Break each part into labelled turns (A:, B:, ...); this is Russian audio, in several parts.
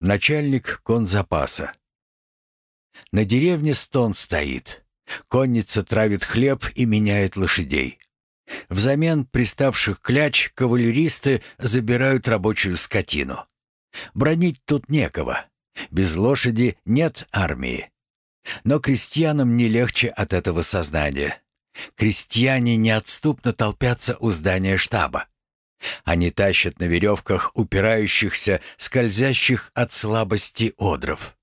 A: Начальник конзапаса. На деревне стон стоит. Конница травит хлеб и меняет лошадей. Взамен приставших кляч кавалеристы забирают рабочую скотину. Бронить тут некого. Без лошади нет армии. Но крестьянам не легче от этого сознания. Крестьяне неотступно толпятся у здания штаба. Они тащат на веревках упирающихся, скользящих от слабости одров.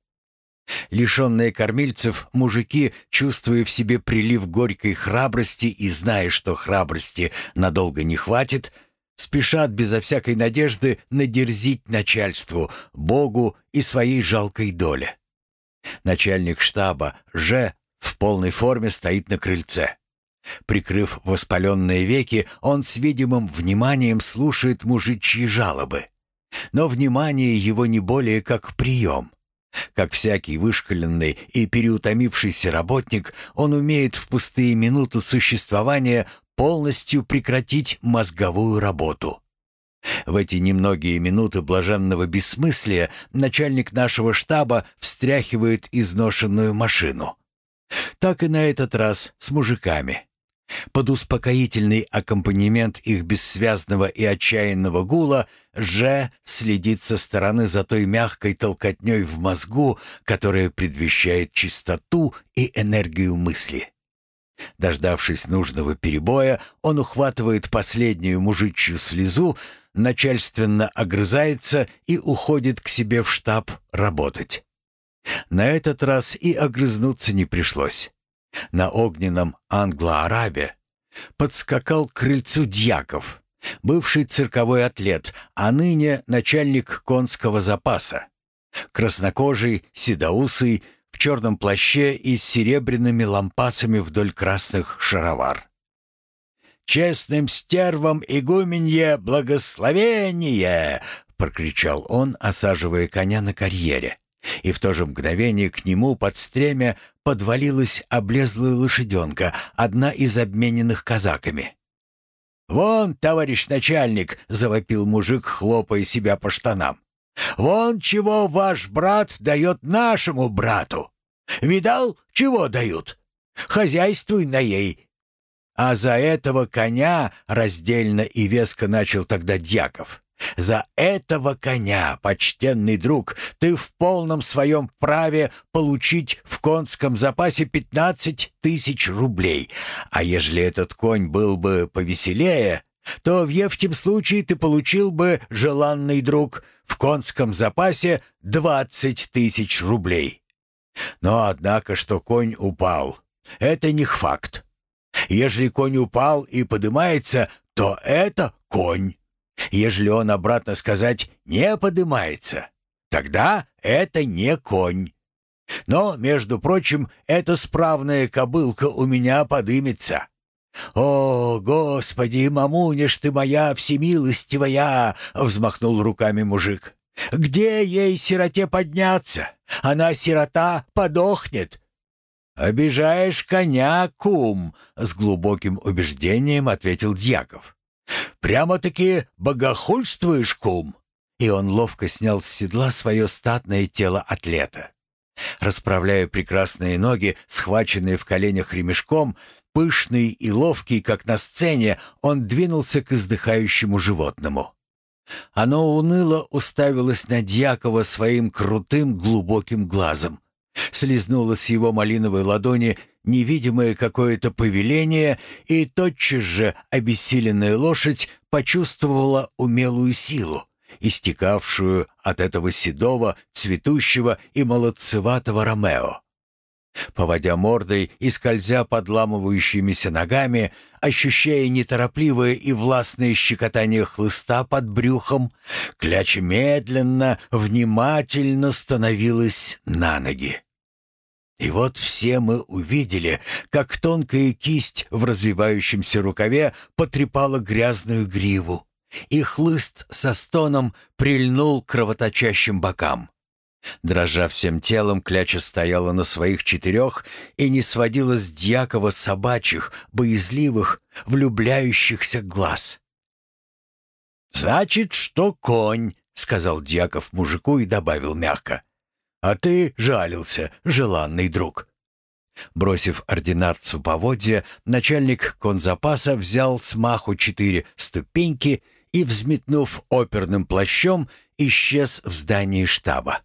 A: Лишенные кормильцев, мужики, чувствуя в себе прилив горькой храбрости и зная, что храбрости надолго не хватит, спешат безо всякой надежды надерзить начальству, Богу и своей жалкой доле. Начальник штаба Ж в полной форме стоит на крыльце. Прикрыв воспаленные веки, он с видимым вниманием слушает мужичьи жалобы. Но внимание его не более как прием. Как всякий вышкаленный и переутомившийся работник, он умеет в пустые минуты существования полностью прекратить мозговую работу. В эти немногие минуты блаженного бессмыслия начальник нашего штаба встряхивает изношенную машину. Так и на этот раз с мужиками. Под успокоительный аккомпанемент их бессвязного и отчаянного гула Ж следит со стороны за той мягкой толкотней в мозгу, которая предвещает чистоту и энергию мысли. Дождавшись нужного перебоя, он ухватывает последнюю мужичью слезу, начальственно огрызается и уходит к себе в штаб работать. На этот раз и огрызнуться не пришлось на огненном англо-арабе, подскакал к крыльцу дьяков, бывший цирковой атлет, а ныне начальник конского запаса. Краснокожий, седоусый, в черном плаще и с серебряными лампасами вдоль красных шаровар. «Честным стервам игуменье благословение!» — прокричал он, осаживая коня на карьере. И в то же мгновение к нему под стремя подвалилась облезлая лошаденка, одна из обмененных казаками. «Вон, товарищ начальник!» — завопил мужик, хлопая себя по штанам. «Вон чего ваш брат дает нашему брату! Видал, чего дают? Хозяйствуй на ей!» А за этого коня раздельно и веско начал тогда Дьяков. За этого коня, почтенный друг, ты в полном своем праве получить в конском запасе пятнадцать тысяч рублей. А ежели этот конь был бы повеселее, то в евтем случае ты получил бы, желанный друг, в конском запасе двадцать тысяч рублей. Но однако, что конь упал, это не факт. Ежели конь упал и подымается, то это конь. Ежели он обратно сказать «не подымается», тогда это не конь. Но, между прочим, эта справная кобылка у меня подымется. «О, Господи, мамуня ж ты моя, всемилостивая!» — взмахнул руками мужик. «Где ей, сироте, подняться? Она, сирота, подохнет!» «Обижаешь коня, кум!» — с глубоким убеждением ответил Дьяков. Прямо-таки богохульствуешь, кум!» И он ловко снял с седла свое статное тело атлета. Расправляя прекрасные ноги, схваченные в коленях ремешком, пышный и ловкий, как на сцене, он двинулся к издыхающему животному. Оно уныло уставилось на Дьякова своим крутым глубоким глазом, слезнуло с его малиновой ладони невидимое какое-то повеление, и тотчас же обессиленная лошадь почувствовала умелую силу, истекавшую от этого седого, цветущего и молодцеватого Ромео. Поводя мордой и скользя подламывающимися ногами, ощущая неторопливое и властное щекотание хлыста под брюхом, кляча медленно, внимательно становилась на ноги. И вот все мы увидели, как тонкая кисть в развивающемся рукаве потрепала грязную гриву, и хлыст со стоном прильнул к кровоточащим бокам. Дрожа всем телом, кляча стояла на своих четырех и не сводила с Дьякова собачьих, боязливых, влюбляющихся глаз. «Значит, что конь», сказал Дьяков мужику и добавил мягко. «А ты жалился, желанный друг». Бросив ординарцу поводья, начальник конзапаса взял с маху четыре ступеньки и, взметнув оперным плащом, исчез в здании штаба.